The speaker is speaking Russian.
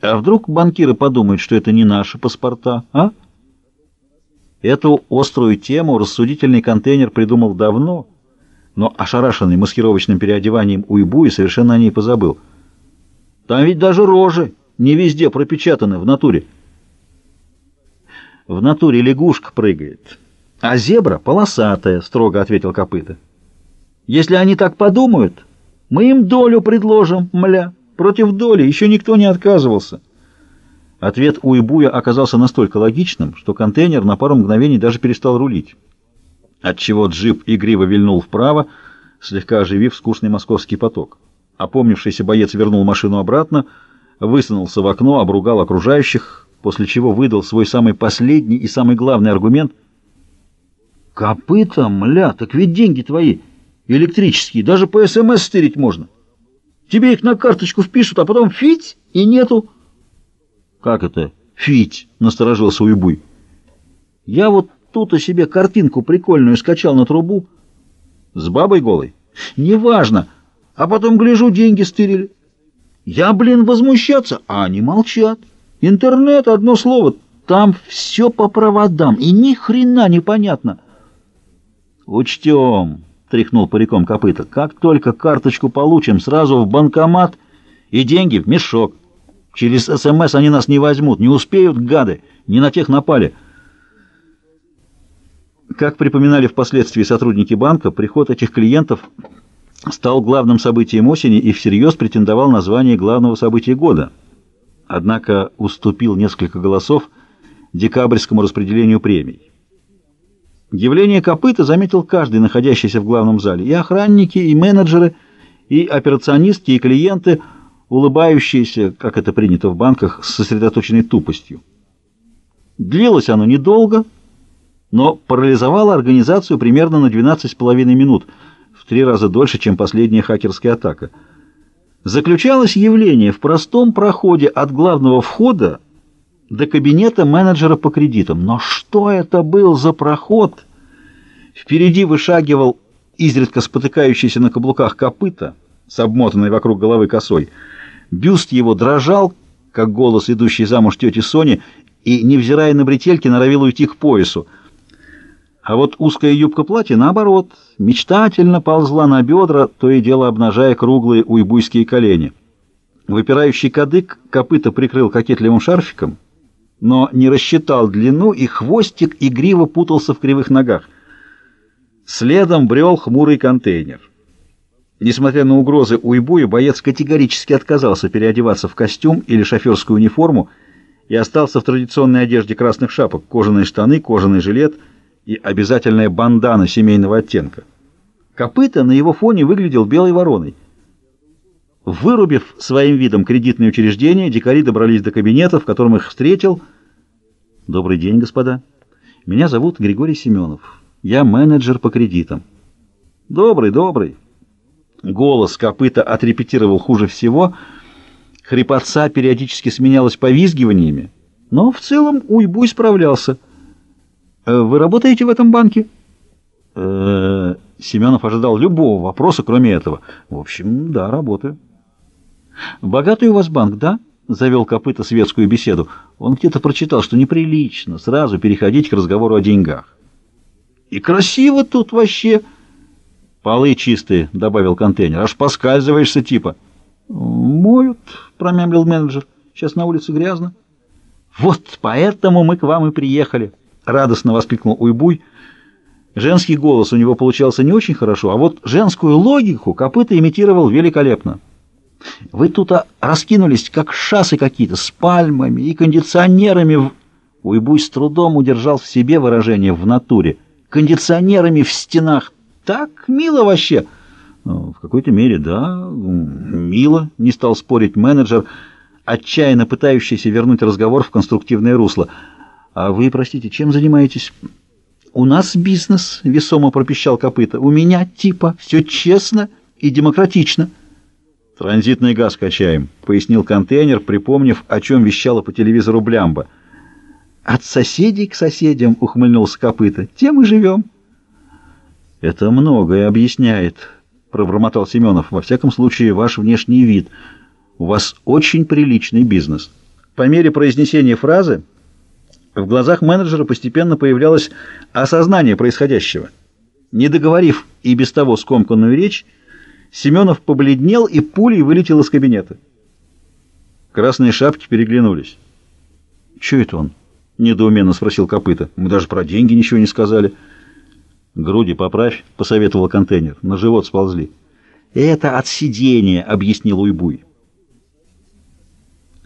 А вдруг банкиры подумают, что это не наши паспорта, а? Эту острую тему рассудительный контейнер придумал давно, но ошарашенный маскировочным переодеванием Уйбуи совершенно о ней позабыл. Там ведь даже рожи не везде пропечатаны в натуре. В натуре лягушка прыгает, а зебра полосатая, строго ответил копыта. Если они так подумают, мы им долю предложим, мля. Против доли еще никто не отказывался. Ответ Уйбуя оказался настолько логичным, что контейнер на пару мгновений даже перестал рулить, отчего джип игриво вильнул вправо, слегка оживив скучный московский поток. Опомнившийся боец вернул машину обратно, высунулся в окно, обругал окружающих, после чего выдал свой самый последний и самый главный аргумент. «Копыта, мля, так ведь деньги твои электрические, даже по СМС стырить можно. Тебе их на карточку впишут, а потом фить и нету». «Как это фить?» — насторожился Уйбуй. «Я вот тут о себе картинку прикольную скачал на трубу. С бабой голой? Неважно. А потом, гляжу, деньги стырили. Я, блин, возмущаться, а они молчат. Интернет — одно слово. Там все по проводам, и ни хрена непонятно». «Учтем», — тряхнул париком копыта. «Как только карточку получим, сразу в банкомат и деньги в мешок». Через СМС они нас не возьмут, не успеют, гады, не на тех напали. Как припоминали впоследствии сотрудники банка, приход этих клиентов стал главным событием осени и всерьез претендовал на звание главного события года. Однако уступил несколько голосов декабрьскому распределению премий. Явление копыта заметил каждый, находящийся в главном зале, и охранники, и менеджеры, и операционистки, и клиенты – улыбающееся, как это принято в банках, с сосредоточенной тупостью. Длилось оно недолго, но парализовало организацию примерно на 12,5 минут, в три раза дольше, чем последняя хакерская атака. Заключалось явление в простом проходе от главного входа до кабинета менеджера по кредитам. Но что это был за проход? Впереди вышагивал изредка спотыкающийся на каблуках копыта с обмотанной вокруг головы косой – Бюст его дрожал, как голос идущей замуж тети Сони, и, невзирая на бретельки, норовил уйти к поясу. А вот узкая юбка платья, наоборот, мечтательно ползла на бедра, то и дело обнажая круглые уйбуйские колени. Выпирающий кадык копыта прикрыл кокетливым шарфиком, но не рассчитал длину, и хвостик игриво путался в кривых ногах. Следом брел хмурый контейнер. Несмотря на угрозы уйбуя, боец категорически отказался переодеваться в костюм или шоферскую униформу и остался в традиционной одежде красных шапок, кожаные штаны, кожаный жилет и обязательная бандана семейного оттенка. Копыта на его фоне выглядел белой вороной. Вырубив своим видом кредитные учреждения, дикари добрались до кабинета, в котором их встретил. «Добрый день, господа. Меня зовут Григорий Семенов. Я менеджер по кредитам». «Добрый, добрый». Голос копыта отрепетировал хуже всего, хрипотца периодически сменялась повизгиваниями, но в целом Уйбуй справлялся. «Э, «Вы работаете в этом банке?» э Семенов ожидал любого вопроса, кроме этого. «В общем, да, работаю». «Богатый у вас банк, да?» — завел копыта светскую беседу. Он где-то прочитал, что неприлично сразу переходить к разговору о деньгах. «И красиво тут вообще!» «Полы чистые», — добавил контейнер. «Аж поскальзываешься типа». «Моют», — промямлил менеджер. «Сейчас на улице грязно». «Вот поэтому мы к вам и приехали», — радостно воскликнул Уйбуй. Женский голос у него получался не очень хорошо, а вот женскую логику копыта имитировал великолепно. «Вы тут раскинулись, как шасы какие-то, с пальмами и кондиционерами». Уйбуй с трудом удержал в себе выражение «в натуре». «Кондиционерами в стенах» так мило вообще. Ну, в какой-то мере, да, мило, не стал спорить менеджер, отчаянно пытающийся вернуть разговор в конструктивное русло. А вы, простите, чем занимаетесь? У нас бизнес, весомо пропищал копыта. У меня типа все честно и демократично. Транзитный газ качаем, пояснил контейнер, припомнив, о чем вещала по телевизору Блямба. От соседей к соседям, ухмыльнулся копыта. Тем и живем. «Это многое объясняет», — пробормотал Семенов. «Во всяком случае, ваш внешний вид. У вас очень приличный бизнес». По мере произнесения фразы в глазах менеджера постепенно появлялось осознание происходящего. Не договорив и без того скомканную речь, Семенов побледнел и пулей вылетел из кабинета. Красные шапки переглянулись. «Че это он?» — недоуменно спросил Копыта. «Мы даже про деньги ничего не сказали». «Груди поправь», — посоветовал контейнер. «На живот сползли». «Это от сидения», — объяснил Уйбуй.